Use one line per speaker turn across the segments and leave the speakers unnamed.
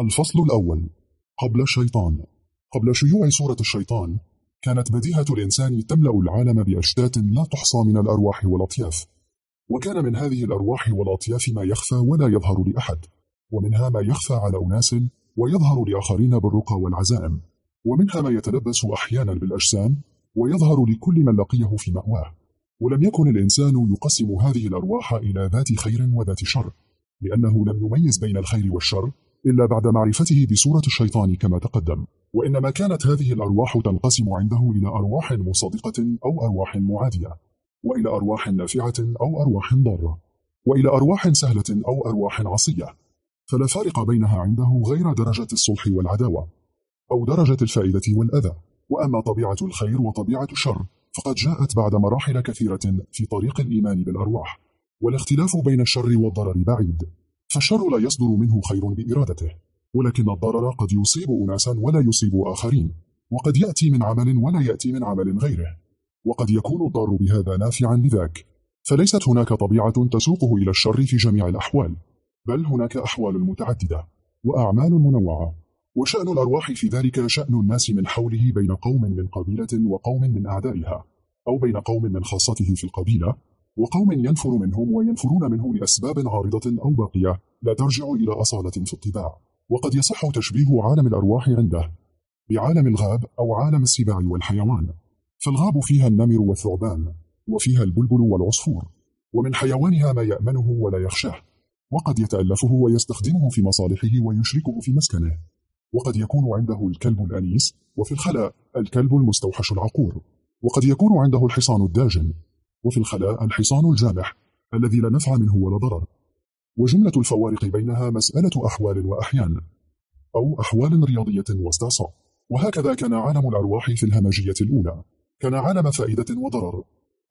الفصل الأول. قبل الشيطان. قبل شيوع صورة الشيطان كانت بديهة الإنسان تملأ العالم بأشتات لا تحصى من الأرواح والأطياف. وكان من هذه الأرواح والأطياف ما يخفى ولا يظهر لأحد. ومنها ما يخفى على أناس ويظهر لآخرين بالرقى والعزائم. ومنها ما يتلبس أحيانا بالأجسام ويظهر لكل من لقيه في مأواه. ولم يكن الإنسان يقسم هذه الأرواح إلى ذات خير وذات شر لأنه لم يميز بين الخير والشر إلا بعد معرفته بصورة الشيطان كما تقدم. وإنما كانت هذه الأرواح تنقسم عنده إلى أرواح مصادقة أو أرواح معادية وإلى أرواح نافعة أو أرواح ضارة وإلى أرواح سهلة أو أرواح عصية. فلا فارق بينها عنده غير درجة الصلح والعداوة أو درجة الفائدة والأذى. وأما طبيعة الخير وطبيعة الشر فقد جاءت بعد مراحل كثيرة في طريق الإيمان بالأرواح والاختلاف بين الشر والضرر بعيد. فالشر لا يصدر منه خير بإرادته ولكن الضرر قد يصيب أناسا ولا يصيب آخرين وقد يأتي من عمل ولا يأتي من عمل غيره وقد يكون الضار بهذا نافعا لذاك. فليست هناك طبيعة تسوقه إلى الشر في جميع الأحوال بل هناك أحوال متعددة وأعمال منوعة وشأن الأرواح في ذلك شأن الناس من حوله بين قوم من قبيلة وقوم من أعدائها أو بين قوم من خاصته في القبيلة وقوم ينفر منهم وينفرون منه لأسباب عارضة أو باقية لا ترجع إلى أصالة في الطباع وقد يصح تشبيه عالم الأرواح عنده بعالم الغاب أو عالم السباع والحيوان. فالغاب فيها النمر والثعبان وفيها البلبل والعصفور ومن حيوانها ما يأمنه ولا يخشاه. وقد يتألفه ويستخدمه في مصالحه ويشركه في مسكنه. وقد يكون عنده الكلب الأنيس وفي الخلاء الكلب المستوحش العقور. وقد يكون عنده الحصان الداجن. وفي الخلاء الحصان الجامح الذي لا نفع منه ولا ضرر. وجملة الفوارق بينها مسألة أحوال وأحيان أو أحوال رياضية واستعصاء. وهكذا كان عالم الأرواح في الهمجية الأولى. كان عالم فائدة وضرر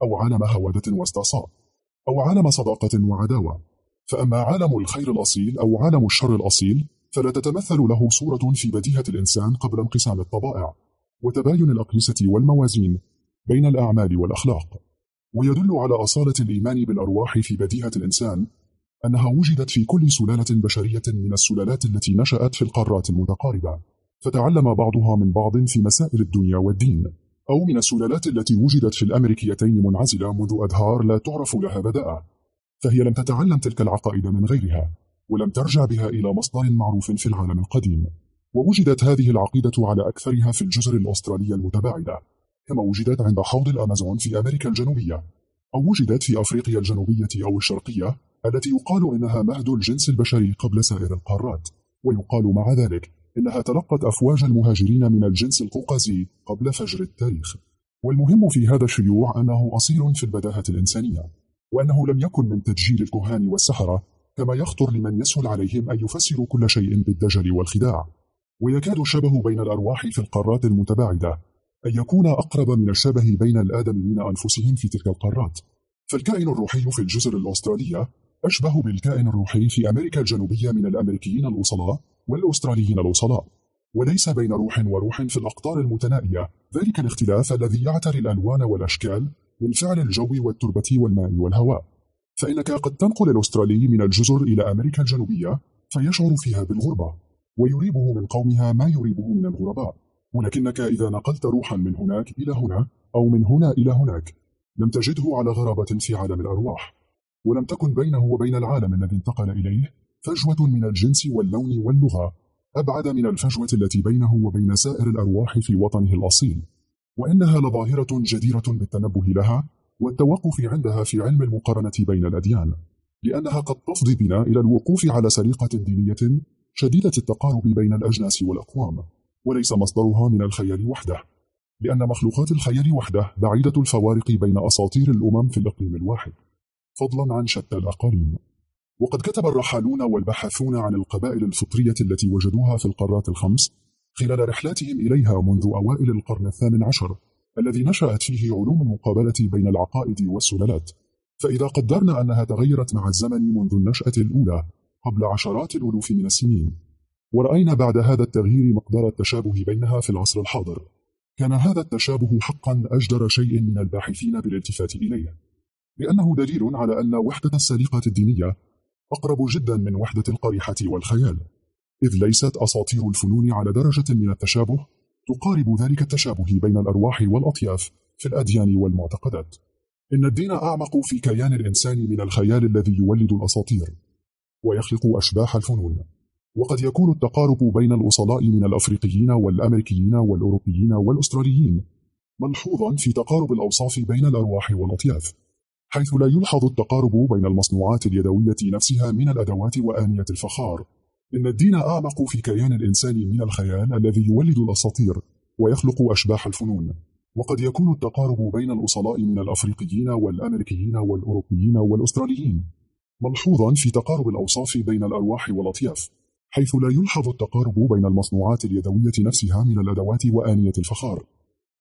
أو عالم هوادة واستعصاء أو عالم صداقة وعداوة. فأما عالم الخير الأصيل أو عالم الشر الأصيل فلا تتمثل له صورة في بديهة الإنسان قبل انقسام الطبائع وتباين الأقيسة والموازين بين الأعمال والأخلاق. ويدل على أصالة الإيمان بالأرواح في بديهة الإنسان أنها وجدت في كل سلالة بشرية من السلالات التي نشأت في القارات المتقاربة فتعلم بعضها من بعض في مسائل الدنيا والدين أو من السلالات التي وجدت في الأمريكيتين منعزلة منذ أدهار لا تعرف لها بداءة فهي لم تتعلم تلك العقائد من غيرها ولم ترجع بها إلى مصدر معروف في العالم القديم ووجدت هذه العقيدة على أكثرها في الجزر الأسترالية المتباعدة. كما وجدت عند حوض الأمازون في أمريكا الجنوبية أو وجدت في أفريقيا الجنوبية أو الشرقية التي يقال إنها مهد الجنس البشري قبل سائر القارات. ويقال مع ذلك إنها تلقت أفواج المهاجرين من الجنس القوقازي قبل فجر التاريخ. والمهم في هذا الشيوع أنه أصيل في البداهة الإنسانية وأنه لم يكن من تدجيل الكهان والسحرة كما يخطر لمن يسهل عليهم أن يفسروا كل شيء بالدجل والخداع. ويكاد الشبه بين الأرواح في القارات المتباعدة أن يكون أقرب من الشبه بين الآدميين أنفسهم في تلك القارات. فالكائن الروحي في الجزر الأسترالية أشبه بالكائن الروحي في أمريكا الجنوبية من الأمريكيين الوصلاء والأستراليين الوصلاء. وليس بين روح وروح في الأقطار المتنائية. ذلك الاختلاف الذي يعتري الألوان والأشكال من فعل الجو والتربة والماء والهواء. فإنك قد تنقل الأسترالي من الجزر إلى أمريكا الجنوبية فيشعر فيها بالغربة ويريبه من قومها ما يريبه من الغرباء. ولكنك إذا نقلت روحا من هناك إلى هنا أو من هنا إلى هناك لم تجده على غرابة في عالم الأرواح. ولم تكن بينه وبين العالم الذي انتقل إليه فجوة من الجنس واللون واللغة أبعد من الفجوة التي بينه وبين سائر الأرواح في وطنه الأصيل. وإنها لظاهرة جديرة بالتنبه لها والتوقف عندها في علم المقارنة بين الأديان لأنها قد تفضي بنا إلى الوقوف على سريقة دينية شديدة التقارب بين الأجناس والأقوام. وليس مصدرها من الخيال وحده لأن مخلوقات الخيال وحده بعيدة الفوارق بين أساطير الأمم في الإقليم الواحد. فضلا عن شتى الأقاليم وقد كتب الرحالون والباحثون عن القبائل الفطرية التي وجدوها في القارات الخمس خلال رحلاتهم إليها منذ أوائل القرن الثامن عشر الذي نشأت فيه علوم المقابلة بين العقائد والسلالات. فإذا قدرنا أنها تغيرت مع الزمن منذ النشأة الأولى قبل عشرات الألوف من السنين. ورأينا بعد هذا التغيير مقدار التشابه بينها في العصر الحاضر. كان هذا التشابه حقا أجدر شيء من الباحثين بالالتفات إليه. لأنه دليل على أن وحدة السليقة الدينية أقرب جدا من وحدة القريحة والخيال إذ ليست أساطير الفنون على درجة من التشابه تقارب ذلك التشابه بين الأرواح والأطياف في الأديان والمعتقدات. إن الدين أعمق في كيان الإنسان من الخيال الذي يولد الأساطير ويخلق أشباح الفنون. وقد يكون التقارب بين الأصلاء من الأفريقيين والأمريكيين والأوروبيين والأستراليين ملحوظا في تقارب الأوصاف بين الأرواح والأطياف حيث لا يلحظ التقارب بين المصنوعات اليدوية نفسها من الأدوات وآنية الفخار. إن الدين أعمق في كيان الإنسان من الخيال الذي يولد الأساطير ويخلق أشباح الفنون. وقد يكون التقارب بين الأصلاء من الأفريقيين والأمريكيين والأوروبيين والأستراليين ملحوظا في تقارب الأوصاف بين الأرواح والأطياف. حيث لا يلحظ التقارب بين المصنوعات اليدوية نفسها من الأدوات وآنية الفخار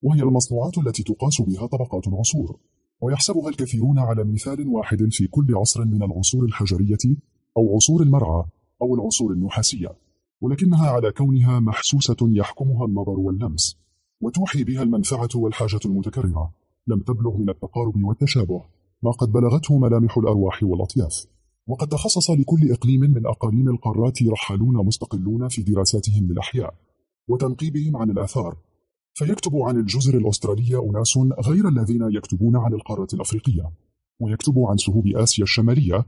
وهي المصنوعات التي تقاس بها طبقات العصور ويحسبها الكثيرون على مثال واحد في كل عصر من العصور الحجرية أو عصور المرعى أو العصور النحاسية ولكنها على كونها محسوسة يحكمها النظر واللمس وتوحي بها المنفعة والحاجة المتكررة لم تبلغ من التقارب والتشابه ما قد بلغته ملامح الأرواح والأطياف. وقد تخصص لكل إقليم من أقاليم القارات رحالون مستقلون في دراساتهم للأحياء وتنقيبهم عن الآثار. فيكتب عن الجزر الأسترالية أناس غير الذين يكتبون عن القارة الأفريقية ويكتب عن سهوب آسيا الشمالية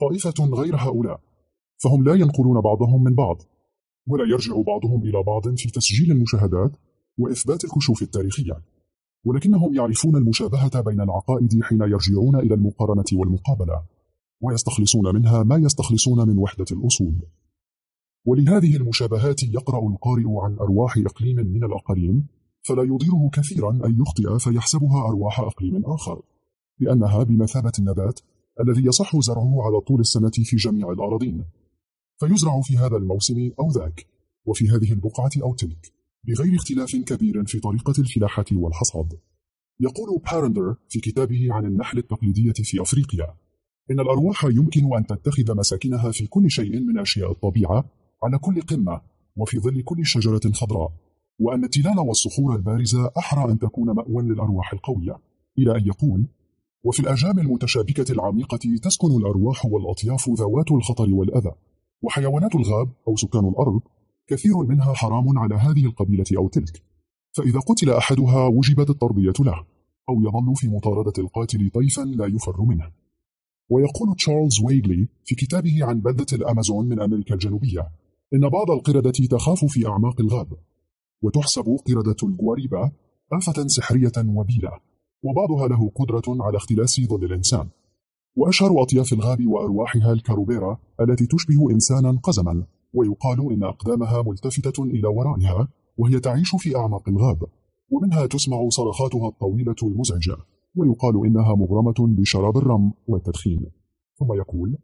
طائفة غير هؤلاء فهم لا ينقلون بعضهم من بعض ولا يرجع بعضهم إلى بعض في تسجيل المشاهدات وإثبات الكشوف التاريخية. ولكنهم يعرفون المشابهة بين العقائد حين يرجعون إلى المقارنة والمقابلة. ويستخلصون منها ما يستخلصون من وحدة الأصول. ولهذه المشابهات يقرأ القارئ عن أرواح إقليم من الأقاليم فلا يضيره كثيرا أن يخطئ فيحسبها أرواح أقليم آخر. لأنها بمثابة النبات الذي يصح زرعه على طول السنة في جميع الأراضين. فيزرع في هذا الموسم أو ذاك وفي هذه البقعة أو تلك بغير اختلاف كبير في طريقة الفلاحة والحصاد. يقول بارندر في كتابه عن النحل التقليدية في أفريقيا إن الأرواح يمكن أن تتخذ مساكنها في كل شيء من أشياء الطبيعة على كل قمة وفي ظل كل شجرة خضراء وأن التلال والصخور البارزة أحرى أن تكون مأوى للأرواح القوية. إلى أن يقول وفي الأجام المتشابكة العميقة تسكن الأرواح والأطياف ذوات الخطر والأذى وحيوانات الغاب أو سكان الأرض كثير منها حرام على هذه القبيلة أو تلك. فإذا قتل أحدها وجبت التربية له أو يظل في مطاردة القاتل طيفا لا يفر منه. ويقول تشارلز ويغلي في كتابه عن بلدة الأمازون من أمريكا الجنوبية إن بعض القردة تخاف في أعماق الغاب وتحسب قردة الجواريبا آفة سحرية وبيلة وبعضها له قدرة على اختلاس ظل الإنسان. وأشهر أطياف الغاب وأرواحها الكاروبيرا التي تشبه إنسانا قزما ويقال إن أقدامها ملتفتة إلى ورائها وهي تعيش في أعماق الغاب ومنها تسمع صرخاتها الطويلة المزعجة. ويقال إنها مغرمة بشراب الرم والتدخين. ثم يقول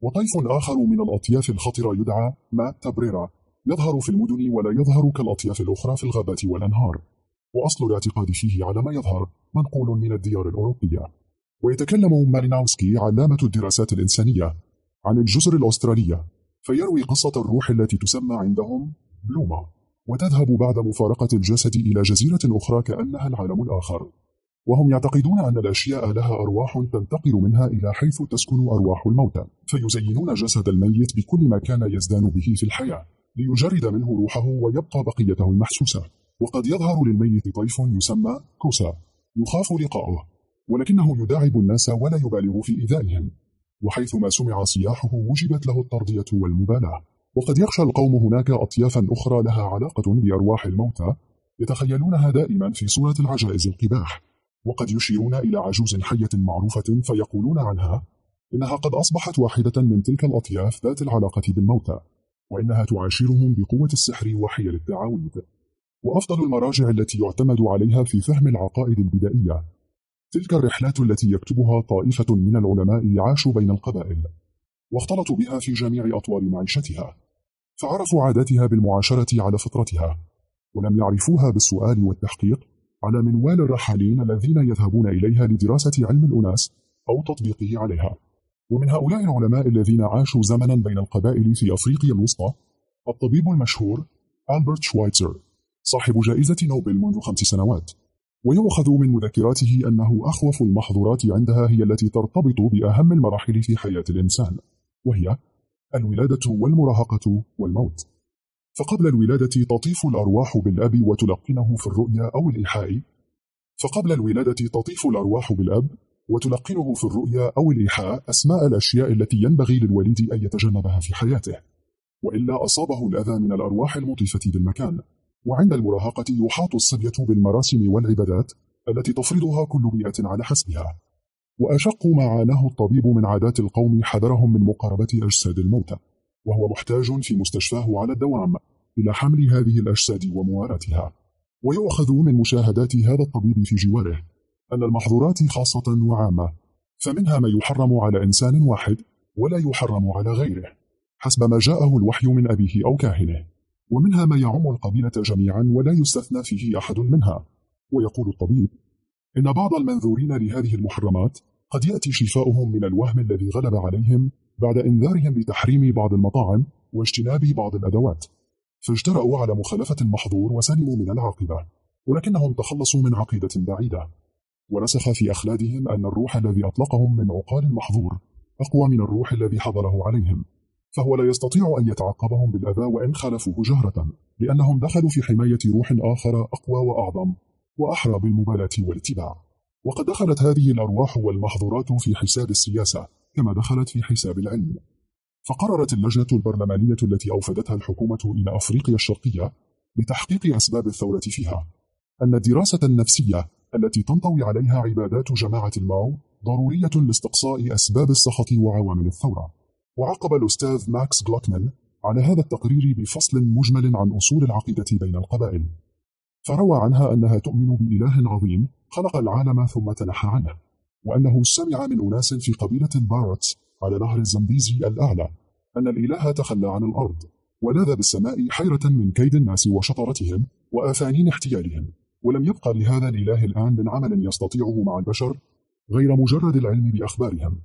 وطيف آخر من الأطياف الخطرة يدعى ما تبريرا يظهر في المدن ولا يظهر كالأطياف الأخرى في الغابات والأنهار. وأصل الاعتقاد فيه على ما يظهر منقول من الديار الأوروبية. ويتكلم مالينوفسكي علامة الدراسات الإنسانية عن الجزر الأسترالية فيروي قصة الروح التي تسمى عندهم بلوما وتذهب بعد مفارقة الجسد إلى جزيرة أخرى كأنها العالم الآخر. وهم يعتقدون أن الأشياء لها أرواح تنتقل منها إلى حيث تسكن أرواح الموتى. فيزينون جسد الميت بكل ما كان يزدان به في الحياة ليجرد منه روحه ويبقى بقيته المحسوسة. وقد يظهر للميت طيف يسمى كوسا يخاف لقاؤه ولكنه يداعب الناس ولا يبالغ في إيذائهم. وحيثما سمع صياحه وجبت له الترضية والمبالاة. وقد يخشى القوم هناك أطيافا أخرى لها علاقة بأرواح الموتى يتخيلونها دائما في صورة العجائز القباح. وقد يشيرون إلى عجوز حية معروفة فيقولون عنها إنها قد أصبحت واحدة من تلك الأطياف ذات العلاقة بالموتى وإنها تعاشرهم بقوة السحر وحيل التعاويذ. وأفضل المراجع التي يعتمد عليها في فهم العقائد البدائية. تلك الرحلات التي يكتبها طائفة من العلماء عاشوا بين القبائل واختلطوا بها في جميع أطوار معيشتها فعرفوا عاداتها بالمعاشرة على فطرتها ولم يعرفوها بالسؤال والتحقيق على منوال الرحالين الذين يذهبون إليها لدراسة علم الأناس أو تطبيقه عليها. ومن هؤلاء العلماء الذين عاشوا زمنا بين القبائل في أفريقيا الوسطى الطبيب المشهور ألبرت شوايتزر صاحب جائزة نوبل منذ خمس سنوات. ويؤخذ من مذكراته أنه أخوف المحظورات عندها هي التي ترتبط بأهم المراحل في حياة الإنسان وهي الولادة والمراهقة والموت. فقبل الولادة تطيف الأرواح بالأب وتلقنه في الرؤيا أو الإيحاء. فقبل الولادة تطيف الأرواح بالأب وتلقنه في الرؤيا أو الإيحاء أسماء الأشياء التي ينبغي للوليد أن يتجنبها في حياته. وإلا أصابه الأذى من الأرواح المطيفة بالمكان. وعند المراهقة يحاط الصبية بالمراسم والعبادات التي تفرضها كل بيئة على حسبها. وأشق ما عاناه الطبيب من عادات القوم حذرهم من مقاربة أجساد الموتى. وهو محتاج في مستشفاه على الدوام إلى حمل هذه الأجساد ومواراتها. ويؤخذ من مشاهدات هذا الطبيب في جواره أن المحظورات خاصة وعامة فمنها ما يحرم على إنسان واحد ولا يحرم على غيره حسب ما جاءه الوحي من أبيه أو كاهنه. ومنها ما يعم القبيلة جميعا ولا يستثنى فيه أحد منها. ويقول الطبيب إن بعض المنذورين لهذه المحرمات قد يأتي شفاؤهم من الوهم الذي غلب عليهم بعد إنذارهم بتحريم بعض المطاعم واجتناب بعض الأدوات فاجترأوا على مخالفة المحظور وسلموا من العاقبة ولكنهم تخلصوا من عقيدة بعيدة. ورسخ في أخلادهم أن الروح الذي أطلقهم من عقال المحظور أقوى من الروح الذي حضره عليهم فهو لا يستطيع أن يتعقبهم بالأذى وإن خالفوه جهرة لأنهم دخلوا في حماية روح آخر أقوى وأعظم وأحرى بالمبالاة والاتباع. وقد دخلت هذه الأرواح والمحظورات في حساب السياسة كما دخلت في حساب العلم. فقررت اللجنة البرلمانية التي أوفدتها الحكومة إلى أفريقيا الشرقية لتحقيق أسباب الثورة فيها. أن الدراسة النفسية التي تنطوي عليها عبادات جماعة الماو ضرورية لاستقصاء أسباب السخط وعوامل الثورة. وعقب الأستاذ ماكس جلوكمان على هذا التقرير بفصل مجمل عن أصول العقيدة بين القبائل. فروى عنها أنها تؤمن بإله عظيم خلق العالم ثم تنحى عنه. وأنه سمع من أناس في قبيلة الباروتس على نهر الزنبيزي الأعلى أن الإله تخلى عن الأرض ولاذ بالسماء حيرة من كيد الناس وشطرتهم وآفانين احتيالهم ولم يبقى لهذا الإله الآن من عمل يستطيعه مع البشر غير مجرد العلم بأخبارهم.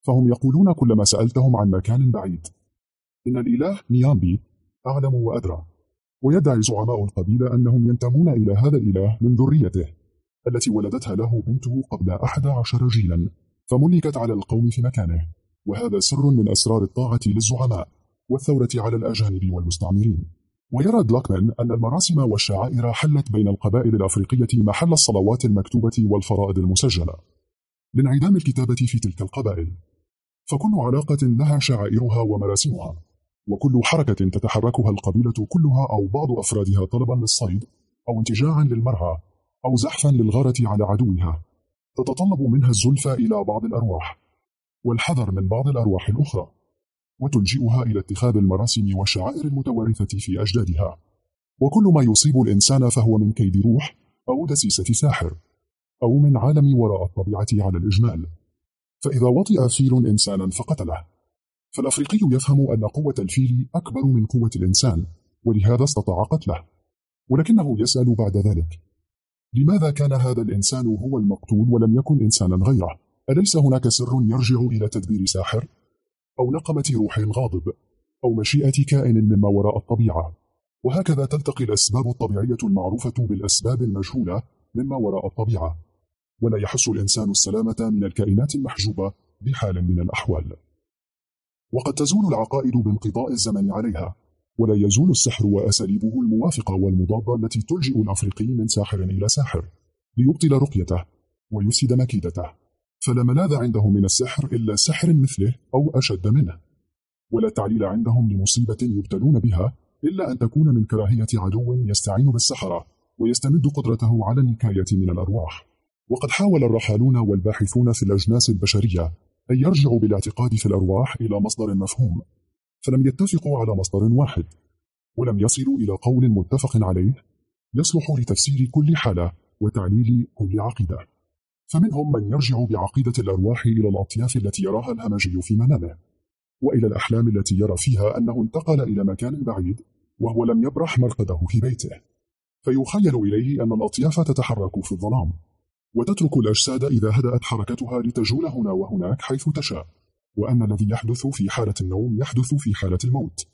فهم يقولون كلما سألتهم عن مكان بعيد. إن الإله نيامبي أعلم وأدرى ويدعي زعماء القبيلة أنهم ينتمون إلى هذا الإله من ذريته. التي ولدتها له بنته قبل أحد عشر جيلا فملكت على القوم في مكانه وهذا سر من أسرار الطاعة للزعماء والثورة على الأجانب والمستعمرين. ويرى دلوكمان أن المراسم والشعائر حلت بين القبائل الأفريقية محل الصلوات المكتوبة والفرائض المسجلة لانعدام الكتابة في تلك القبائل. فكل علاقة لها شعائرها ومراسمها وكل حركة تتحركها القبيلة كلها أو بعض أفرادها طلبا للصيد أو انتجاعا للمرعى أو زحفا للغارة على عدوها. تتطلب منها الزلفى إلى بعض الأرواح والحذر من بعض الأرواح الأخرى وتلجئها إلى اتخاذ المراسم والشعائر المتوارثة في أجدادها. وكل ما يصيب الإنسان فهو من كيد روح أو دسيسة ساحر أو من عالم وراء الطبيعة على الإجمال. فإذا وطئ فيل إنسانا فقتله. فالأفريقي يفهم أن قوة الفيل أكبر من قوة الإنسان ولهذا استطاع قتله. ولكنه يسأل بعد ذلك لماذا كان هذا الإنسان هو المقتول ولم يكن إنسانا غيره؟ أليس هناك سر يرجع إلى تدبير ساحر؟ أو نقمة روح غاضب؟ أو مشيئة كائن مما وراء الطبيعة؟ وهكذا تلتقي الأسباب الطبيعية المعروفة بالأسباب المجهولة مما وراء الطبيعة ولا يحس الإنسان السلامة من الكائنات المحجوبة بحال من الأحوال وقد تزول العقائد بانقضاء الزمن عليها ولا يزول السحر وأساليبه الموافقة والمضادة التي تلجئ الأفريقي من ساحر إلى ساحر ليبطل رقيته ويفسد مكيدته. فلا ملاذ عندهم من السحر إلا سحر مثله أو أشد منه. ولا تعليل عندهم لمصيبة يبتلون بها إلا أن تكون من كراهية عدو يستعين بالسحرة ويستمد قدرته على النكاية من الأرواح. وقد حاول الرحالون والباحثون في الأجناس البشرية أن يرجعوا بالاعتقاد في الأرواح إلى مصدر مفهوم فلم يتفقوا على مصدر واحد ولم يصلوا إلى قول متفق عليه يصلح لتفسير كل حالة وتعليل كل عقيدة. فمنهم من يرجع بعقيدة الأرواح إلى الأطياف التي يراها الهمجي في منامه وإلى الأحلام التي يرى فيها أنه انتقل إلى مكان بعيد وهو لم يبرح مرقده في بيته. فيخيل إليه أن الأطياف تتحرك في الظلام وتترك الأجساد إذا هدأت حركتها لتجول هنا وهناك حيث تشاء. وأن الذي يحدث في حالة النوم يحدث في حالة الموت.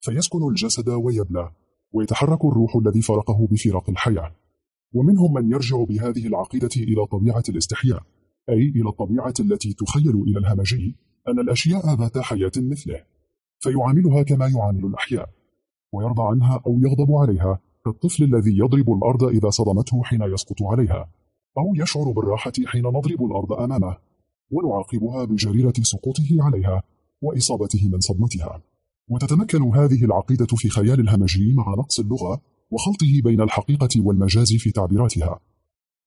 فيسكن الجسد ويبلى ويتحرك الروح الذي فرقه بفراق الحياة. ومنهم من يرجع بهذه العقيدة إلى طبيعة الاستحياء أي إلى الطبيعة التي تخيل إلى الهمجي أن الأشياء ذات حياة مثله. فيعاملها كما يعامل الأحياء ويرضى عنها أو يغضب عليها كالطفل الذي يضرب الأرض إذا صدمته حين يسقط عليها أو يشعر بالراحة حين نضرب الأرض أمامه. ونعاقبها بجريرة سقوطه عليها وإصابته من صدمتها. وتتمكن هذه العقيدة في خيال الهمجي مع نقص اللغة وخلطه بين الحقيقة والمجاز في تعبيراتها.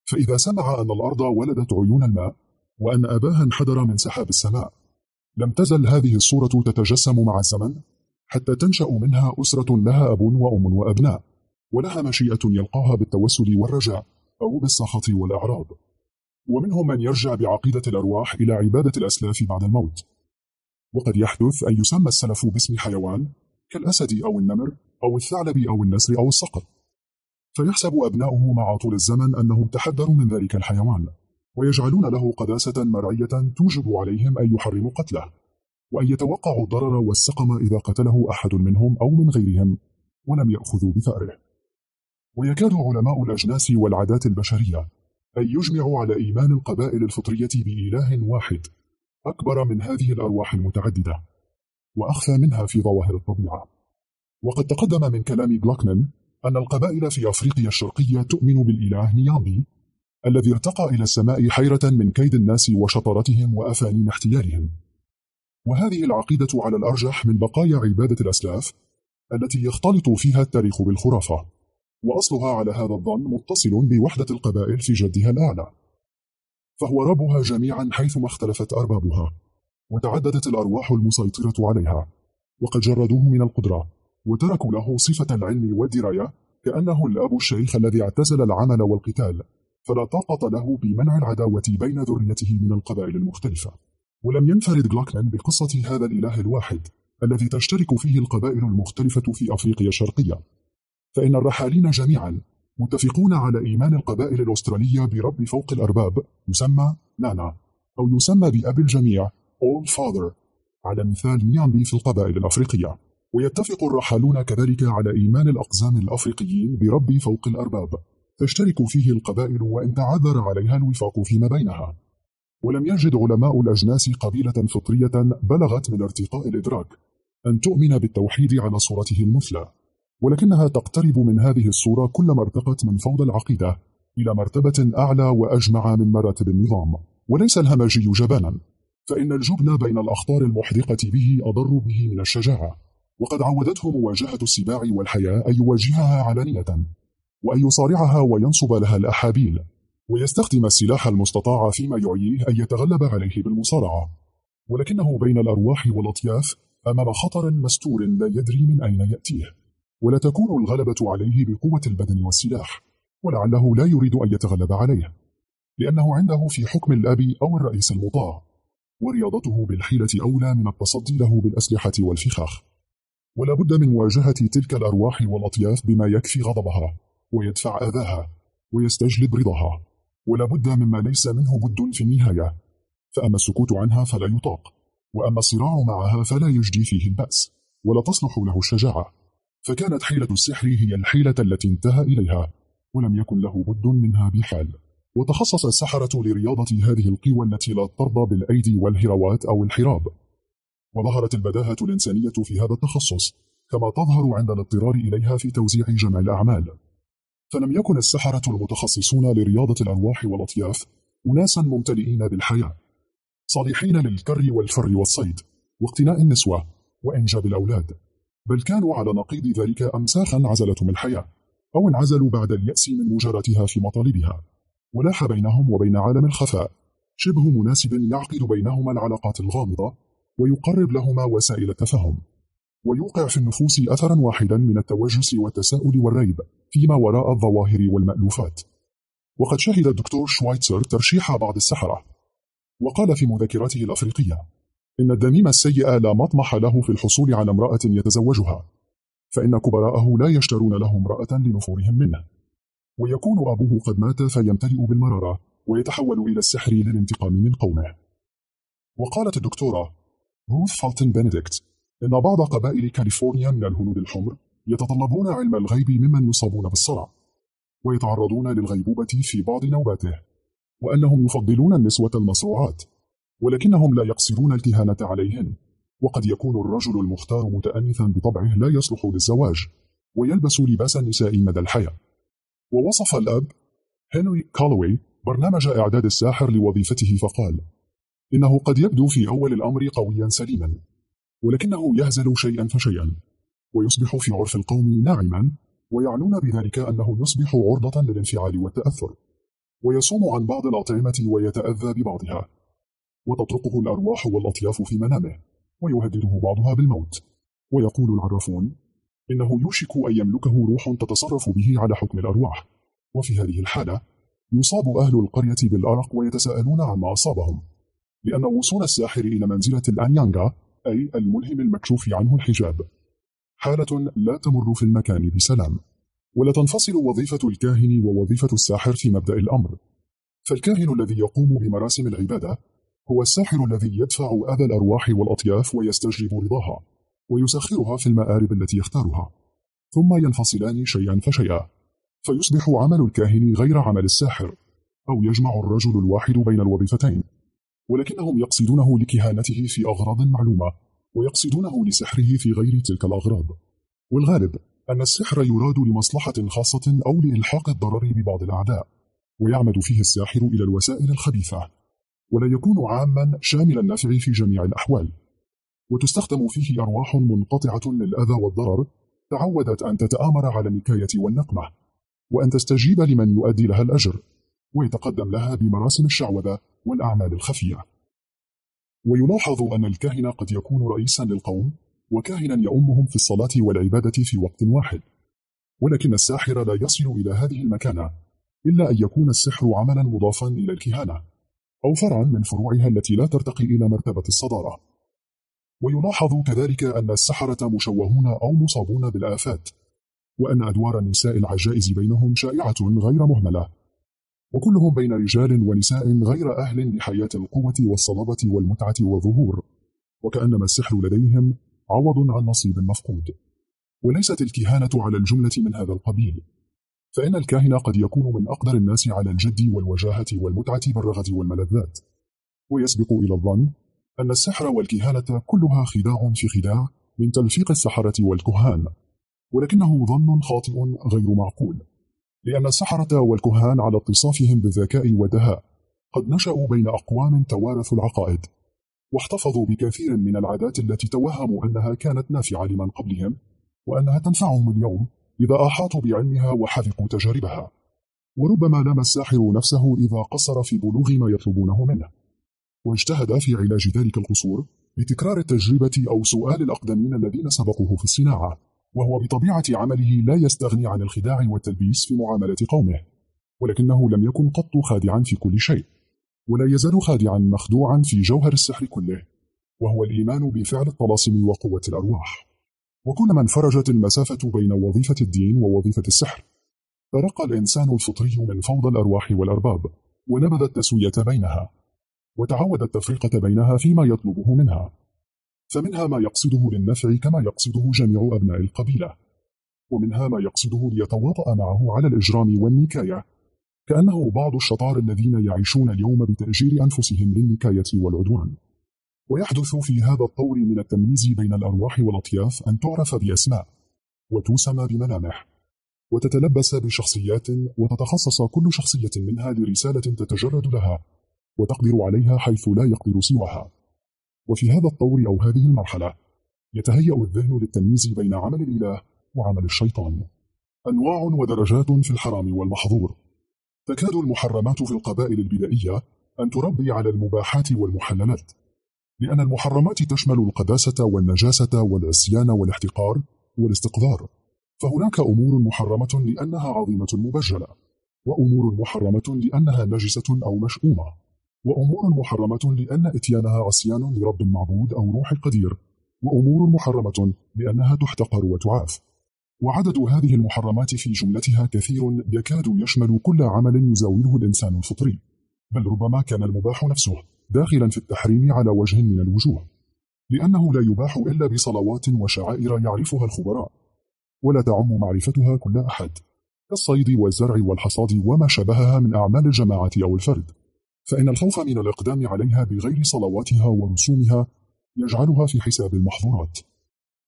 فإذا سمع أن الأرض ولدت عيون الماء وأن أباها انحدر من سحاب السماء لم تزل هذه الصورة تتجسم مع الزمن حتى تنشأ منها أسرة لها أب وأم وأبناء ولها مشيئة يلقاها بالتوسل والرجاء أو بالسخط والإعراض. ومنهم من يرجع بعقيدة الأرواح إلى عبادة الأسلاف بعد الموت. وقد يحدث أن يسمى السلف باسم حيوان كالأسد أو النمر أو الثعلب أو النسر أو الصقر. فيحسب أبناؤه مع طول الزمن أنهم تحذروا من ذلك الحيوان ويجعلون له قداسة مرعية توجب عليهم أن يحرموا قتله وأن يتوقعوا الضرر والسقم إذا قتله أحد منهم أو من غيرهم ولم يأخذوا بثأره. ويكاد علماء الأجناس والعادات البشرية أن يجمعوا على إيمان القبائل الفطرية بإله واحد. أكبر من هذه الأرواح المتعددة وأخفى منها في ظواهر الطبيعة. وقد تقدم من كلام جلوكمان أن القبائل في أفريقيا الشرقية تؤمن بالإله نيامبي الذي ارتقى إلى السماء حيرة من كيد الناس وشطارتهم وأفانين احتيالهم. وهذه العقيدة على الأرجح من بقايا عبادة الأسلاف التي يختلط فيها التاريخ بالخرافة. وأصلها على هذا الظن متصل بوحدة القبائل في جدها الأعلى. فهو ربها جميعا حيثما اختلفت أربابها وتعددت الأرواح المسيطرة عليها وقد جردوه من القدرة وتركوا له صفة العلم والدراية كأنه الأب الشيخ الذي اعتزل العمل والقتال فلا طاقة له بمنع العداوة بين ذريته من القبائل المختلفة. ولم ينفرد جلوكمان بقصة هذا الإله الواحد الذي تشترك فيه القبائل المختلفة في أفريقيا الشرقية. فإن الرحالين جميعا متفقون على إيمان القبائل الأسترالية برب فوق الأرباب يسمى نانا أو يسمى بأب الجميع All Father على مثال نيامبي في القبائل الأفريقية. ويتفق الرحالون كذلك على إيمان الأقزام الأفريقيين برب فوق الأرباب. تشترك فيه القبائل وإن تعذر عليها الوفاق فيما بينها. ولم يجد علماء الأجناس قبيلة فطرية بلغت من ارتقاء الإدراك أن تؤمن بالتوحيد على صورته المثلى. ولكنها تقترب من هذه الصورة كلما ارتقت من فوضى العقيدة إلى مرتبة أعلى وأجمع من مراتب النظام وليس الهمجي جبانا فإن الجبن بين الأخطار المحدقة به أضر به من الشجاعة وقد عودته مواجهة السباع والحياة أن يواجهها علانية وأن يصارعها وينصب لها الأحابيل ويستخدم السلاح المستطاع فيما يعيه أن يتغلب عليه بالمصارعة. ولكنه بين الأرواح والأطياف أمام خطر مستور لا يدري من أين يأتيه. ولا تكون الغلبة عليه بقوة البدن والسلاح ولعله لا يريد أن يتغلب عليه لأنه عنده في حكم الأب أو الرئيس المطاع ورياضته بالحيلة أولى من التصدي له بالأسلحة والفخاخ. ولا بد من مواجهة تلك الأرواح والأطياف بما يكفي غضبها ويدفع أذاها ويستجلب رضاها ولا بد مما ليس منه بد في النهاية. فأما السكوت عنها فلا يطاق وأما الصراع معها فلا يجدي فيه البأس ولا تصلح له الشجاعة. فكانت حيلة السحر هي الحيلة التي انتهى إليها ولم يكن له بد منها بحال. وتخصص السحرة لرياضة هذه القوى التي لا ترضى بالأيدي والهروات أو الحراب. وظهرت البداهة الإنسانية في هذا التخصص كما تظهر عند الاضطرار إليها في توزيع جمع الأعمال. فلم يكن السحرة المتخصصون لرياضة الأرواح والأطياف أناسا ممتلئين بالحياة. صالحين للكر والفر والصيد واقتناء النسوة وإنجاب الأولاد. بل كانوا على نقيض ذلك أمساخا عزلتهم الحياة أو انعزلوا بعد اليأس من مجاراتها في مطالبها. ولاح بينهم وبين عالم الخفاء شبه مناسب يعقد بينهما العلاقات الغامضة ويقرب لهما وسائل التفاهم. ويوقع في النفوس أثرا واحدا من التوجس والتساؤل والريب فيما وراء الظواهر والمألوفات. وقد شهد الدكتور شوايتسر ترشيح بعض السحرة وقال في مذكراته الأفريقية إن الدميم السيء لا مطمح له في الحصول على امرأة يتزوجها فإن كبراءه لا يشترون له امرأة لنفورهم منه. ويكون أبوه قد مات فيمتلئ بالمرارة ويتحول إلى السحر للانتقام من قومه. وقالت الدكتورة روث فالتن بنديكت إن بعض قبائل كاليفورنيا من الهنود الحمر يتطلبون علم الغيب ممن يصابون بالصرع ويتعرضون للغيبوبة في بعض نوباته وأنهم يفضلون النسوة المصروعات. ولكنهم لا يقصرون الكهانة عليهن. وقد يكون الرجل المختار متأنثا بطبعه لا يصلح للزواج ويلبس لباس النساء مدى الحياة. ووصف الأب هنري كالوي برنامج إعداد الساحر لوظيفته فقال إنه قد يبدو في أول الأمر قويا سليما ولكنه يهزل شيئا فشيئا ويصبح في عرف القوم ناعما ويعنون بذلك أنه يصبح عرضة للانفعال والتأثر ويصوم عن بعض الأطعمة ويتأذى ببعضها. وتطرقه الأرواح والأطياف في منامه ويهدده بعضها بالموت. ويقول العرافون إنه يوشك أن يملكه روح تتصرف به على حكم الأرواح. وفي هذه الحالة يصاب أهل القرية بالأرق ويتساءلون عما أصابهم. لأن وصول الساحر إلى منزلة الأنيانغا أي الملهم المكشوف عنه الحجاب حالة لا تمر في المكان بسلام. ولا تنفصل وظيفة الكاهن ووظيفة الساحر في مبدأ الأمر. فالكاهن الذي يقوم بمراسم العبادة هو الساحر الذي يدفع أذى الأرواح والأطياف ويستجلب رضاها ويسخرها في المآرب التي يختارها ثم ينفصلان شيئا فشيئا فيصبح عمل الكاهن غير عمل الساحر أو يجمع الرجل الواحد بين الوظيفتين ولكنهم يقصدونه لكهانته في أغراض معلومة ويقصدونه لسحره في غير تلك الأغراض. والغالب أن السحر يراد لمصلحة خاصة أو لإلحاق الضرر ببعض الأعداء ويعمد فيه الساحر إلى الوسائل الخبيثة. ولا يكون عاما شامل النفع في جميع الأحوال. وتستخدم فيه أرواح منقطعة للأذى والضرر تعودت أن تتآمر على النكاية والنقمة وأن تستجيب لمن يؤدي لها الأجر ويتقدم لها بمراسم الشعوذة والأعمال الخفية. ويلاحظ أن الكاهن قد يكون رئيسا للقوم وكاهنا يؤمهم في الصلاة والعبادة في وقت واحد. ولكن الساحر لا يصل إلى هذه المكانة إلا أن يكون السحر عملا مضافا إلى الكهانة. أو فرعا من فروعها التي لا ترتقي إلى مرتبة الصدارة. ويلاحظ كذلك أن السحرة مشوهون أو مصابون بالآفات وأن أدوار النساء العجائز بينهم شائعة غير مهملة. وكلهم بين رجال ونساء غير أهل لحياة القوة والصلابة والمتعة والظهور. وكأنما السحر لديهم عوض عن نصيب مفقود. وليست الكهانة على الجملة من هذا القبيل. فإن الكاهن قد يكون من أقدر الناس على الجد والوجاهة والمتعة بالرغد والملذات. ويسبق إلى الظن أن السحر والكهانة كلها خداع في خداع من تلفيق السحرة والكهان ولكنه ظن خاطئ غير معقول. لأن السحرة والكهان على اتصافهم بالذكاء والدهاء قد نشأوا بين أقوام توارثوا العقائد واحتفظوا بكثير من العادات التي توهموا أنها كانت نافعة لمن قبلهم وأنها تنفعهم اليوم. إذا أحاطوا بعلمها وحذقوا تجاربها. وربما لام الساحر نفسه إذا قصر في بلوغ ما يطلبونه منه. واجتهد في علاج ذلك القصور بتكرار التجربة أو سؤال الأقدمين الذين سبقوه في الصناعة وهو بطبيعة عمله لا يستغني عن الخداع والتلبيس في معاملة قومه ولكنه لم يكن قط خادعا في كل شيء ولا يزال خادعا مخدوعا في جوهر السحر كله وهو الإيمان بفعل الطلاسم وقوة الأرواح. وكلما انفرجت المسافة بين وظيفة الدين ووظيفة السحر. ترقى الإنسان الفطري من فوضى الأرواح والأرباب ونبذ التسوية بينها وتعود التفرقة بينها فيما يطلبه منها. فمنها ما يقصده للنفع كما يقصده جميع أبناء القبيلة ومنها ما يقصده ليتواطأ معه على الإجرام والنكاية. كأنه بعض الشطار الذين يعيشون اليوم بتأجير أنفسهم للنكاية والعدوان. ويحدث في هذا الطور من التمييز بين الأرواح والأطياف أن تعرف بأسماء وتوسم بملامح وتتلبس بشخصيات وتتخصص كل شخصية منها لرسالة تتجرد لها وتقدر عليها حيث لا يقدر سواها. وفي هذا الطور أو هذه المرحلة يتهيأ الذهن للتمييز بين عمل الإله وعمل الشيطان. أنواع ودرجات في الحرام والمحظور. تكاد المحرمات في القبائل البدائية أن تربي على المباحات والمحللات. لأن المحرمات تشمل القداسة والنجاسة والعصيان والاحتقار والاستقذار. فهناك أمور محرمة لأنها عظيمة مبجلة وأمور محرمة لأنها نجسة أو مشؤومة وأمور محرمة لأن إتيانها عصيان لرب معبود أو روح قدير وأمور محرمة لأنها تحتقر وتعاف. وعدد هذه المحرمات في جملتها كثير يكاد يشمل كل عمل يزاوله الإنسان الفطري بل ربما كان المباح نفسه. داخلا في التحريم على وجه من الوجوه لأنه لا يباح إلا بصلوات وشعائر يعرفها الخبراء ولا تعم معرفتها كل أحد كالصيد والزرع والحصاد وما شبهها من أعمال الجماعة أو الفرد فإن الخوف من الإقدام عليها بغير صلواتها ورسومها يجعلها في حساب المحظورات.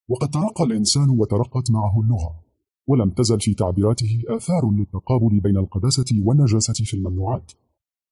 وقد ترقى الإنسان وترقت معه اللغة ولم تزل في تعبيراته آثار للتقابل بين القداسة والنجاسة في الممنوعات.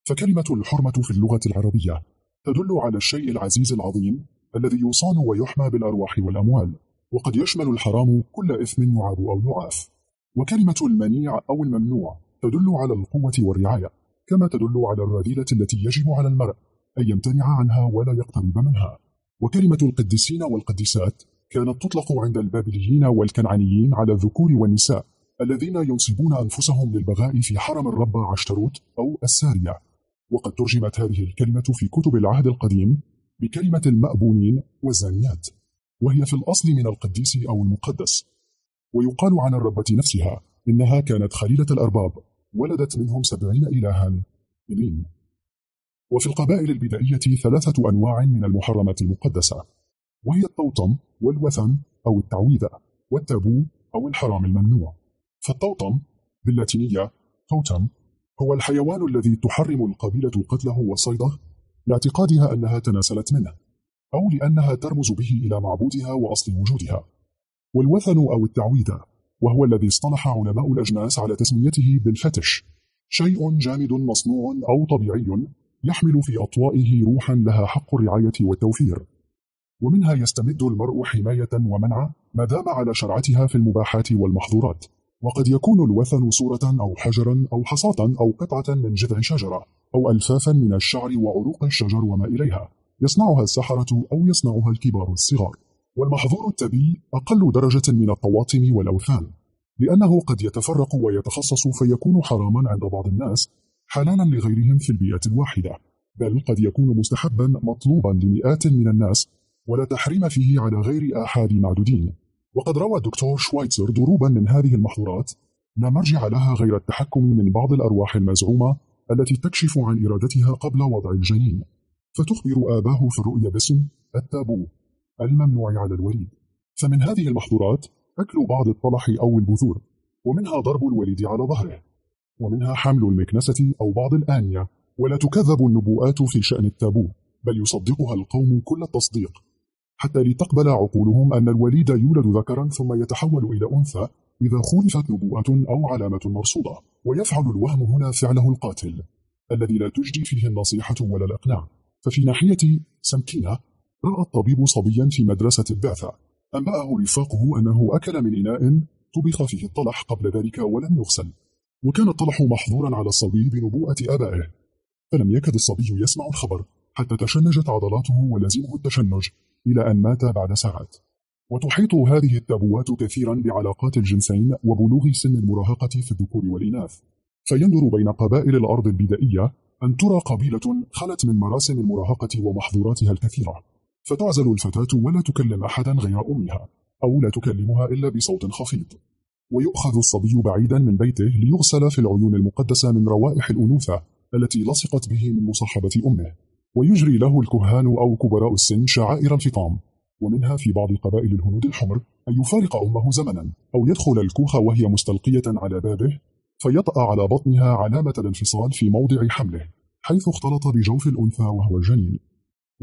فكلمة الحرمة في اللغة العربية تدل على الشيء العزيز العظيم الذي يصان ويحمى بالأرواح والأموال وقد يشمل الحرام كل إثم يعاب أو يعاف. وكلمة المنيع أو الممنوع تدل على القوة والرعاية كما تدل على الرذيلة التي يجب على المرء أن يمتنع عنها ولا يقترب منها. وكلمة القديسين والقديسات كانت تطلق عند البابليين والكنعانيين على الذكور والنساء الذين ينصبون أنفسهم للبغاء في حرم الرب عشتروت أو السارية. وقد ترجمت هذه الكلمة في كتب العهد القديم بكلمة المأبونين والزانيات وهي في الأصل من القديس أو المقدس. ويقال عن الربة نفسها إنها كانت خليلة الأرباب ولدت منهم سبعين إلها إلين وفي القبائل البدائية ثلاثة أنواع من المحرمات المقدسة وهي الطوطم والوثن أو التعويذة والتابو أو الحرام الممنوع. فالطوطم باللاتينية توتم هو الحيوان الذي تحرم القبيلة قتله وصيده؟ لاعتقادها أنها تناسلت منه أو لأنها ترمز به إلى معبودها وأصل وجودها. والوثن أو التعويذة وهو الذي اصطلح علماء الأجناس على تسميته بالفتش شيء جامد مصنوع أو طبيعي يحمل في أطوائه روحا لها حق الرعاية والتوفير. ومنها يستمد المرء حماية ومنع ما دام على شرعتها في المباحات والمحظورات. وقد يكون الوثن صورة أو حجرا أو حصاة أو قطعة من جذع شجرة أو ألفافا من الشعر وعروق الشجر وما إليها. يصنعها السحرة أو يصنعها الكبار الصغار. والمحظور التبي أقل درجة من الطواطم والأوثان. لأنه قد يتفرق ويتخصص فيكون حراما عند بعض الناس حلالا لغيرهم في البيئة الواحدة. بل قد يكون مستحبا مطلوبا لمئات من الناس ولا تحريم فيه على غير آحاد معدودين. وقد روى الدكتور شوايتزر ضروبا من هذه المحظورات لا مرجع لها غير التحكم من بعض الأرواح المزعومة التي تكشف عن إرادتها قبل وضع الجنين فتخبر آباه في الرؤيا باسم التابو الممنوع على الوليد. فمن هذه المحظورات أكل بعض الطلح أو البذور ومنها ضرب الوليد على ظهره ومنها حمل المكنسة أو بعض الآنية. ولا تكذب النبوءات في شأن التابو بل يصدقها القوم كل التصديق. حتى لتقبل عقولهم أن الوليد يولد ذكرا ثم يتحول إلى أنثى إذا خولفت نبوءة أو علامة مرصودة ويفعل الوهم هنا فعله القاتل الذي لا تجدي فيه النصيحة ولا الإقناع. ففي ناحية سمكينة رأى الطبيب صبيا في مدرسة البعثة أنبأه رفاقه أنه أكل من إناء طبخ فيه الطلح قبل ذلك ولم يغسل وكان الطلح محظورا على الصبي بنبوءة آبائه. فلم يكد الصبي يسمع الخبر حتى تشنجت عضلاته ولزمه التشنج إلى أن مات بعد ساعات. وتحيط هذه التابوات كثيرا بعلاقات الجنسين وبلوغ سن المراهقة في الذكور والإناث. فيندر بين قبائل الأرض البدائية أن ترى قبيلة خلت من مراسم المراهقة ومحظوراتها الكثيرة. فتعزل الفتاة ولا تكلم أحدا غير أمها أو لا تكلمها إلا بصوت خفيض ويؤخذ الصبي بعيدا من بيته ليغسل في العيون المقدسة من روائح الأنوثة التي لصقت به من مصاحبة أمه. ويجري له الكهان أو كبراء السن شعائر الفطام ومنها في بعض قبائل الهنود الحمر أن يفارق أمه زمنا أو يدخل الكوخ وهي مستلقية على بابه فيطأ على بطنها علامة الانفصال في موضع حمله حيث اختلط بجوف الأنثى وهو الجنين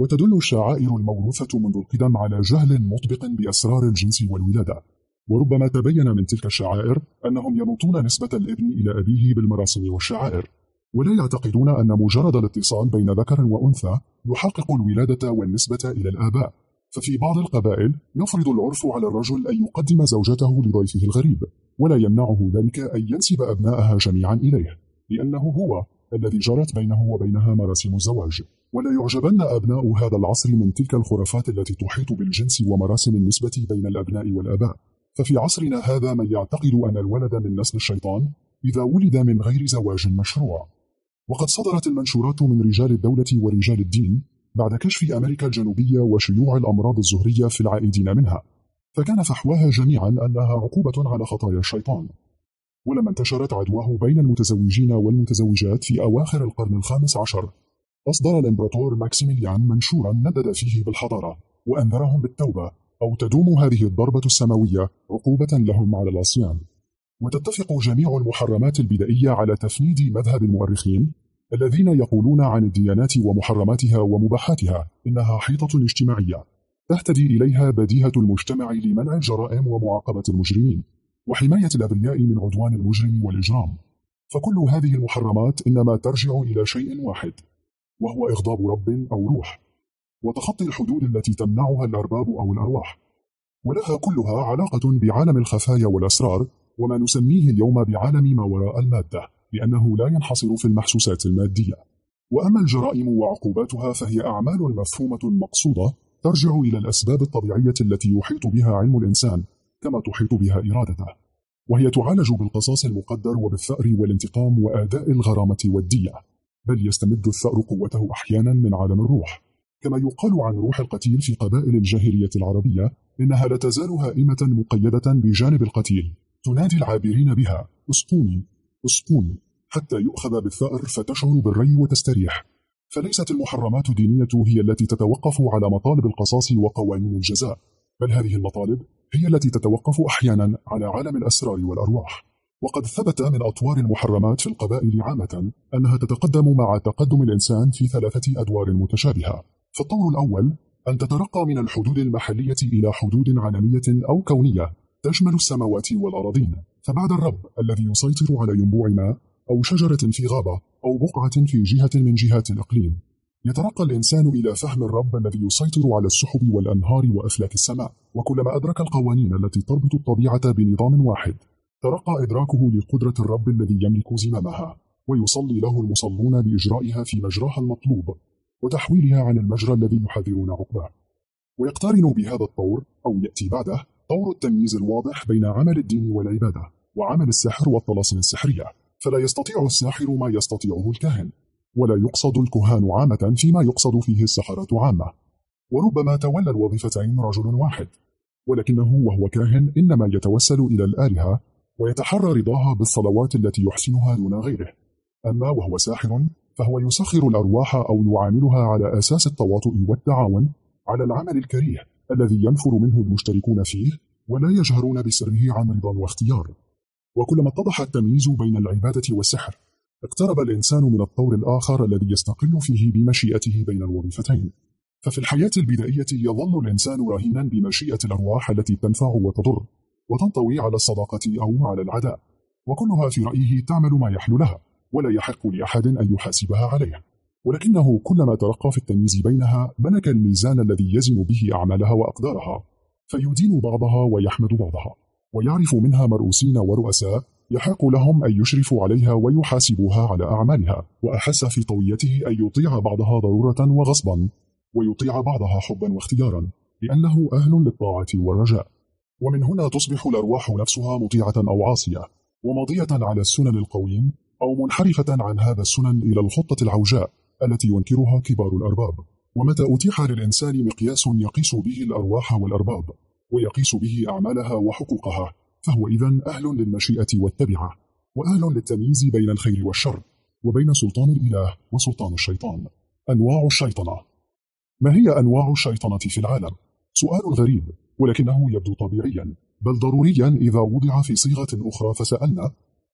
وتدل الشعائر الموروثة منذ القدم على جهل مطبق بأسرار الجنس والولادة. وربما تبين من تلك الشعائر أنهم ينوطون نسبة الإبن إلى أبيه بالمراسم والشعائر. ولا يعتقدون أن مجرد الاتصال بين ذكر وأنثى يحقق الولادة والنسبة إلى الآباء. ففي بعض القبائل يفرض العرف على الرجل أن يقدم زوجته لضيفه الغريب ولا يمنعه ذلك أن ينسب أبناءها جميعا إليه لأنه هو الذي جرت بينه وبينها مراسم الزواج. ولا يعجبن أبناء هذا العصر من تلك الخرافات التي تحيط بالجنس ومراسم النسبة بين الأبناء والآباء. ففي عصرنا هذا من يعتقد أن الولد من نسل الشيطان إذا ولد من غير زواج مشروع. وقد صدرت المنشورات من رجال الدولة ورجال الدين بعد كشف أمريكا الجنوبية وشيوع الأمراض الزهرية في العائدين منها. فكان فحواها جميعا أنها عقوبة على خطايا الشيطان. ولما انتشرت عدواه بين المتزوجين والمتزوجات في أواخر القرن الخامس عشر أصدر الإمبراطور ماكسيميليان منشورا ندد فيه بالحضارة وأنذرهم بالتوبة أو تدوم هذه الضربة السماوية عقوبة لهم على العصيان. وتتفق جميع المحرمات البدائية على تفنيد مذهب المؤرخين الذين يقولون عن الديانات ومحرماتها ومباحاتها إنها حيطة اجتماعية تهتدي إليها بديهة المجتمع لمنع الجرائم ومعاقبة المجرمين وحماية الأبرياء من عدوان المجرم والإجرام. فكل هذه المحرمات إنما ترجع إلى شيء واحد وهو إغضاب رب أو روح وتخطي الحدود التي تمنعها الأرباب أو الأرواح. ولها كلها علاقة بعالم الخفايا والأسرار وما نسميه اليوم بعالم ما وراء المادة. لأنه لا ينحصر في المحسوسات المادية. وأما الجرائم وعقوباتها فهي أعمال مفهومة مقصودة ترجع إلى الأسباب الطبيعية التي يحيط بها علم الإنسان كما تحيط بها إرادته. وهي تعالج بالقصاص المقدر وبالثأر والانتقام وآداء الغرامة والدية. بل يستمد الثأر قوته أحيانا من عالم الروح. كما يقال عن روح القتيل في قبائل الجاهلية العربية إنها لا تزال هائمة مقيدة بجانب القتيل. تنادي العابرين بها اسقوني. اسقوني حتى يؤخذ بالثأر فتشعر بالري وتستريح. فليست المحرمات الدينية هي التي تتوقف على مطالب القصاص وقوانين الجزاء. بل هذه المطالب هي التي تتوقف أحيانا على عالم الأسرار والأرواح. وقد ثبت من أطوار المحرمات في القبائل عامة أنها تتقدم مع تقدم الإنسان في ثلاثة أدوار متشابهة. فالطور الأول أن تترقى من الحدود المحلية إلى حدود عالمية أو كونية تشمل السماوات والأراضين. فبعد الرب الذي يسيطر على ينبوع ماء أو شجرة في غابة أو بقعة في جهة من جهات الإقليم يترقى الإنسان إلى فهم الرب الذي يسيطر على السحب والأنهار وأفلاك السماء وكلما أدرك القوانين التي تربط الطبيعة بنظام واحد ترقى إدراكه لقدرة الرب الذي يملك زمامها ويصلي له المصلون لإجرائها في مجراها المطلوب وتحويلها عن المجرى الذي يحذرون عقباه. ويقترن بهذا الطور أو يأتي بعده طور التمييز الواضح بين عمل الدين والعبادة وعمل السحر والطلاسم السحرية. فلا يستطيع الساحر ما يستطيعه الكاهن ولا يقصد الكهان عامة فيما يقصد فيه السحرة عامة. وربما تولى الوظيفتين رجل واحد ولكنه وهو كاهن إنما يتوسل إلى الآلهة ويتحرى رضاها بالصلوات التي يحسنها دون غيره. أما وهو ساحر فهو يسخر الأرواح أو يعاملها على أساس التواطؤ والتعاون على العمل الكريه. الذي ينفر منه المشتركون فيه ولا يجهرون بسره عن رضا واختيار. وكلما اتضح التمييز بين العبادة والسحر اقترب الإنسان من الطور الآخر الذي يستقل فيه بمشيئته بين الوظيفتين. ففي الحياة البدائية يظل الإنسان رهينا بمشيئة الأرواح التي تنفع وتضر وتنطوي على الصداقة أو على العداء وكلها في رأيه تعمل ما يحل لها ولا يحق لأحد أن يحاسبها عليه ولكنه كلما ترقى في التمييز بينها ملك الميزان الذي يزن به أعمالها وأقدارها فيدين بعضها ويحمد بعضها ويعرف منها مرؤوسين ورؤساء يحق لهم أن يشرفوا عليها ويحاسبوها على أعمالها وأحس في طويته أن يطيع بعضها ضرورة وغصبا ويطيع بعضها حبا واختيارا لأنه أهل للطاعة والرجاء. ومن هنا تصبح الأرواح نفسها مطيعة أو عاصية ومضية على السنن القويم أو منحرفة عن هذا السنن إلى الخطة العوجاء. التي ينكرها كبار الأرباب ومتى أتيح للإنسان مقياس يقيس به الأرواح والأرباب ويقيس به أعمالها وحقوقها فهو إذا أهل للمشيئة والتبعة وأهل للتمييز بين الخير والشر وبين سلطان الإله وسلطان الشيطان أنواع الشيطنة ما هي أنواع الشيطنة في العالم؟ سؤال غريب ولكنه يبدو طبيعيا بل ضروريا إذا وضع في صيغة أخرى فسألنا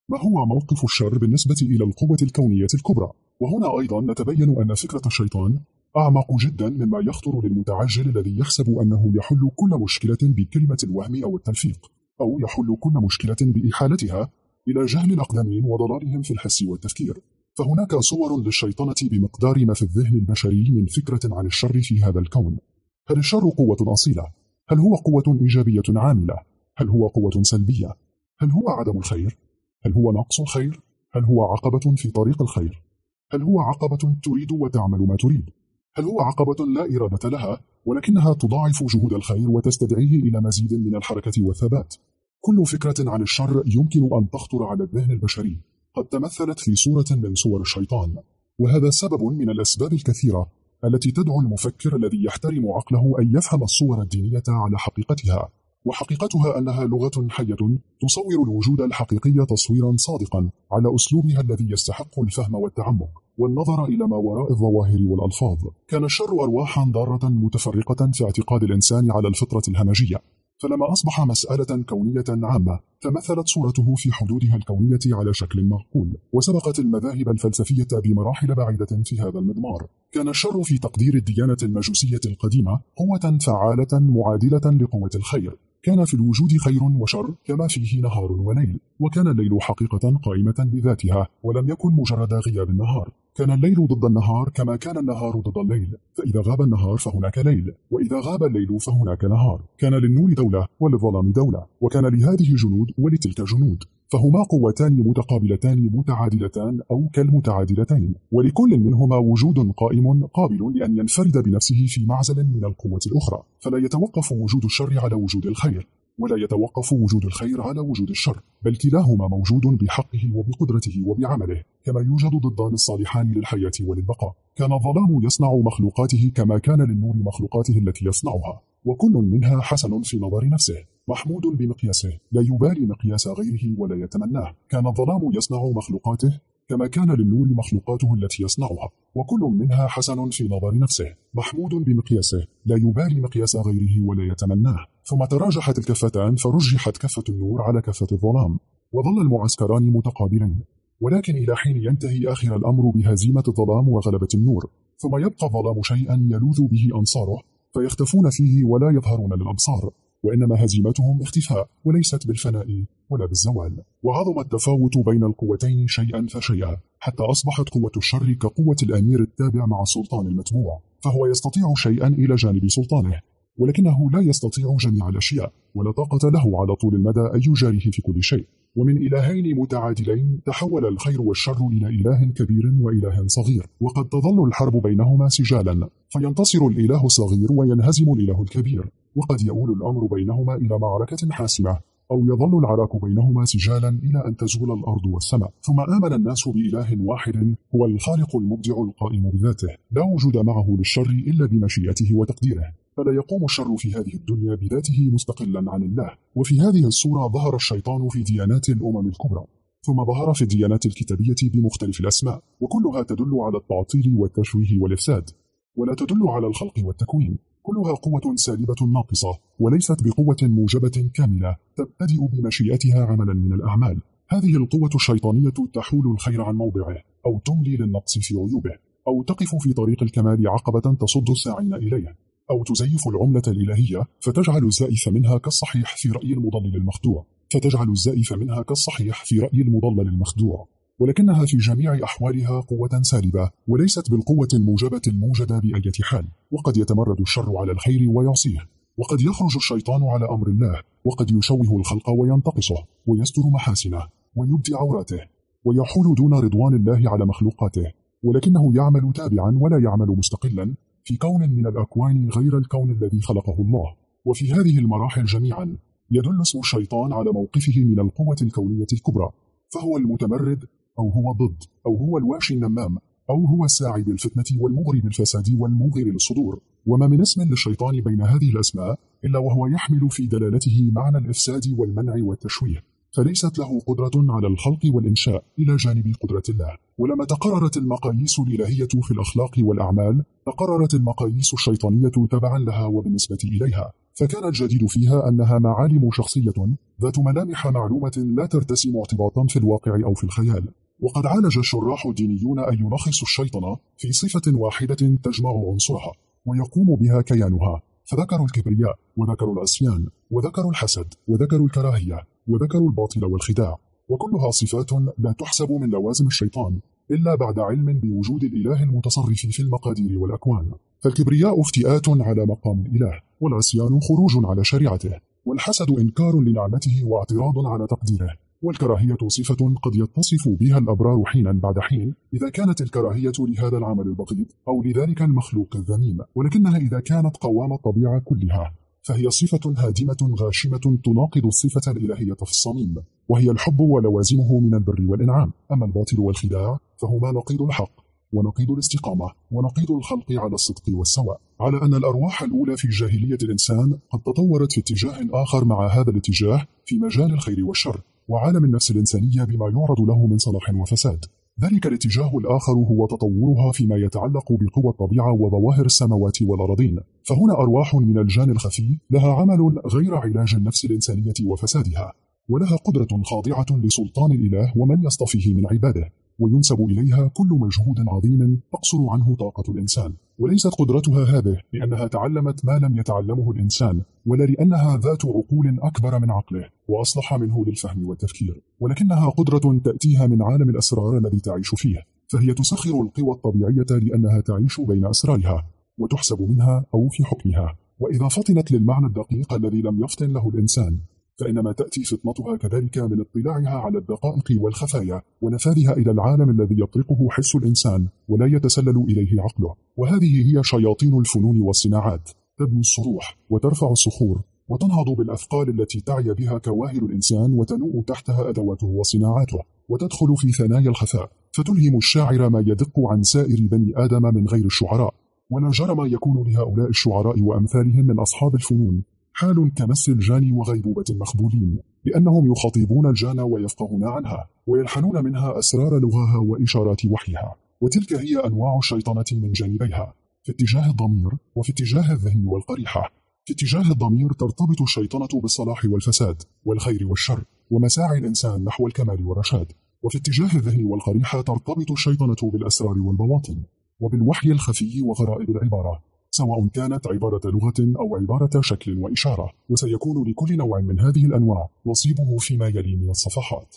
ما هو موقف الشر بالنسبة إلى القوة الكونية الكبرى؟ وهنا أيضا نتبين أن فكرة الشيطان أعمق جدا مما يخطر للمتعجل الذي يحسب أنه يحل كل مشكلة بكلمة الوهم أو التلفيق أو يحل كل مشكلة بإحالتها إلى جهل الأقدمين وضلالهم في الحس والتفكير فهناك صور للشيطنة بمقدار ما في الذهن البشري من فكرة عن الشر في هذا الكون هل الشر قوة أصيلة؟ هل هو قوة إيجابية عاملة؟ هل هو قوة سلبية؟ هل هو عدم الخير؟ هل هو نقص الخير؟ هل هو عقبة في طريق الخير؟ هل هو عقبة تريد وتعمل ما تريد؟ هل هو عقبة لا إرادة لها ولكنها تضاعف جهود الخير وتستدعيه إلى مزيد من الحركة والثبات؟ كل فكرة عن الشر يمكن أن تخطر على الذهن البشري. قد تمثلت في صورة من صور الشيطان. وهذا سبب من الأسباب الكثيرة التي تدعو المفكر الذي يحترم عقله أن يفهم الصور الدينية على حقيقتها. وحقيقتها أنها لغة حية تصور الوجود الحقيقي تصويرا صادقا على أسلوبها الذي يستحق الفهم والتعمق. والنظر إلى ما وراء الظواهر والألفاظ. كان الشر أرواحا ضارة متفرقة في اعتقاد الإنسان على الفطرة الهمجية. فلما أصبح مسألة كونية عامة تمثلت صورته في حدودها الكونية على شكل معقول. وسبقت المذاهب الفلسفية بمراحل بعيدة في هذا المضمار. كان الشر في تقدير الديانة المجوسية القديمة قوة فعالة معادلة لقوة الخير. كان في الوجود خير وشر كما فيه نهار وليل وكان الليل حقيقة قائمة بذاتها ولم يكن مجرد غياب النهار. كان الليل ضد النهار كما كان النهار ضد الليل فإذا غاب النهار فهناك ليل وإذا غاب الليل فهناك نهار. كان للنور دولة وللظلام دولة وكان لهذه جنود ولتلك جنود. فهما قوتان متقابلتان متعادلتان أو كالمتعادلتين. ولكل منهما وجود قائم قابل لأن ينفرد بنفسه في معزل من القوة الأخرى. فلا يتوقف وجود الشر على وجود الخير. ولا يتوقف وجود الخير على وجود الشر بل كلاهما موجود بحقه وبقدرته وبعمله. كما يوجد ضدان الصالحان للحياة وللبقاء. كان الظلام يصنع مخلوقاته كما كان للنور مخلوقاته التي يصنعها. وكل منها حسن في نظر نفسه محمود بمقياسه. لا يبالي مقياس غيره ولا يتمناه. كان الظلام يصنع مخلوقاته كما كان للنور مخلوقاته التي يصنعها. وكل منها حسن في نظر نفسه محمود بمقياسه. لا يبالي مقياس غيره ولا يتمناه. ثم تراجحت الكفتان فرجحت كفة النور على كفة الظلام وظل المعسكران متقابلين. ولكن إلى حين ينتهي آخر الأمر بهزيمة الظلام وغلبة النور ثم يبقى الظلام شيئا يلوذ به أنصاره فيختفون فيه ولا يظهرون للأبصار. وإنما هزيمتهم اختفاء وليست بالفناء ولا بالزوال. وعظم التفاوت بين القوتين شيئا فشيئا حتى أصبحت قوة الشر كقوة الأمير التابع مع السلطان المتبوع فهو يستطيع شيئا إلى جانب سلطانه. ولكنه لا يستطيع جميع الأشياء ولا طاقة له على طول المدى أن يجاريه في كل شيء. ومن إلهين متعادلين تحول الخير والشر إلى إله كبير وإله صغير. وقد تظل الحرب بينهما سجالا فينتصر الإله الصغير وينهزم الإله الكبير. وقد يؤول الأمر بينهما إلى معركة حاسمة أو يظل العراك بينهما سجالا إلى أن تزول الأرض والسماء. ثم آمن الناس بإله واحد هو الخالق المبدع القائم بذاته. لا وجود معه للشر إلا بمشيئته وتقديره. فلا يقوم الشر في هذه الدنيا بذاته مستقلا عن الله. وفي هذه الصورة ظهر الشيطان في ديانات الأمم الكبرى ثم ظهر في الديانات الكتابية بمختلف الأسماء وكلها تدل على التعطيل والتشويه والإفساد ولا تدل على الخلق والتكوين. كلها قوة سالبة ناقصة وليست بقوة موجبة كاملة تبتدئ بمشيئتها عملا من الأعمال. هذه القوة الشيطانية تحول الخير عن موضعه أو تملي للنقص في عيوبه أو تقف في طريق الكمال عقبة تصد الساعين إليه. أو تزيف العملة الإلهية فتجعل الزائف منها كالصحيح في رأي المضلل المخدوع. فتجعل الزائف منها كالصحيح في رأي المضلل المخدوع. ولكنها في جميع أحوالها قوة سالبة وليست بالقوة الموجبة الموجدة بأية حال. وقد يتمرد الشر على الخير ويعصيه. وقد يخرج الشيطان على أمر الله. وقد يشوه الخلق وينتقصه ويستر محاسنه ويبدي عوراته ويحول دون رضوان الله على مخلوقاته. ولكنه يعمل تابعا ولا يعمل مستقلا. في كون من الأكوان غير الكون الذي خلقه الله. وفي هذه المراحل جميعا يدل اسم الشيطان على موقفه من القوة الكونية الكبرى. فهو المتمرد أو هو ضد أو هو الواشي النمام أو هو الساعي بالفتنة والمغري بالفساد والموغر للصدور وما من اسم للشيطان بين هذه الأسماء إلا وهو يحمل في دلالته معنى الإفساد والمنع والتشويه. فليست له قدرة على الخلق والإنشاء إلى جانب قدرة الله. ولما تقررت المقاييس الإلهية في الأخلاق والأعمال تقررت المقاييس الشيطانية تبعا لها وبالنسبة إليها. فكان الجديد فيها أنها معالم شخصية ذات ملامح معلومة لا ترتسم ارتباطا في الواقع أو في الخيال. وقد عالج الشراح الدينيون أن يلخصوا الشيطنة في صفة واحدة تجمع عنصرها ويقوم بها كيانها. فذكروا الكبرياء وذكروا العصيان وذكروا الحسد وذكروا الكراهية. وذكروا الباطل والخداع. وكلها صفات لا تحسب من لوازم الشيطان إلا بعد علم بوجود الإله المتصرف في المقادير والأكوان. فالكبرياء افتئات على مقام الإله والعصيان خروج على شريعته. والحسد إنكار لنعمته واعتراض على تقديره. والكراهية صفة قد يتصف بها الأبرار حينا بعد حين إذا كانت الكراهية لهذا العمل البغيض أو لذلك المخلوق الذميم. ولكنها إذا كانت قوام الطبيعة كلها. فهي صفة هادمة غاشمة تناقض الصفة الإلهية في الصميم وهي الحب ولوازمه من البر والإنعام. أما الباطل والخداع فهما نقيض الحق ونقيض الاستقامة ونقيض الخلق على الصدق والسواء. على أن الأرواح الأولى في جاهلية الإنسان قد تطورت في اتجاه آخر مع هذا الاتجاه في مجال الخير والشر وعالم النفس الإنسانية بما يعرض له من صلاح وفساد. ذلك الاتجاه الآخر هو تطورها فيما يتعلق بقوى الطبيعة وظواهر السماوات والأراضين. فهنا أرواح من الجان الخفي لها عمل غير علاج النفس الإنسانية وفسادها ولها قدرة خاضعة لسلطان الإله ومن يصطفيه من عباده. وينسب إليها كل مجهود عظيم تقصر عنه طاقة الإنسان وليست قدرتها هذه لأنها تعلمت ما لم يتعلمه الإنسان ولا لأنها ذات عقول أكبر من عقله وأصلح منه للفهم والتفكير ولكنها قدرة تأتيها من عالم الأسرار الذي تعيش فيه فهي تسخر القوى الطبيعية لأنها تعيش بين أسرارها وتحسب منها أو في حكمها وإذا فطنت للمعنى الدقيق الذي لم يفطن له الإنسان فإنما تأتي فطنتها كذلك من اطلاعها على الدقائق والخفايا ونفاذها إلى العالم الذي يطرقه حس الإنسان ولا يتسلل إليه عقله. وهذه هي شياطين الفنون والصناعات. تبني الصروح وترفع الصخور وتنهض بالأثقال التي تعي بها كواهل الإنسان وتنوء تحتها أدواته وصناعاته وتدخل في ثنايا الخفاء. فتلهم الشاعر ما يدق عن سائر بني آدم من غير الشعراء. ولا جرم يكون لهؤلاء الشعراء وأمثالهم من أصحاب الفنون. حال كمس الجان وغيبوبة المخبولين لأنهم يخاطبون الجان ويفقهون عنها ويلحنون منها أسرار لغاها وإشارات وحيها وتلك هي أنواع الشيطنة من جانبيها. في اتجاه الضمير وفي اتجاه الذهن والقريحة. في اتجاه الضمير ترتبط الشيطنة بالصلاح والفساد والخير والشر ومساعي الإنسان نحو الكمال والرشاد. وفي اتجاه الذهن والقريحة ترتبط الشيطنة بالأسرار والبواطن وبالوحي الخفي وغرائب العبارة. سواء كانت عبارة لغة أو عبارة شكل وإشارة وسيكون لكل نوع من هذه الأنواع نصيبه فيما يلي من الصفحات.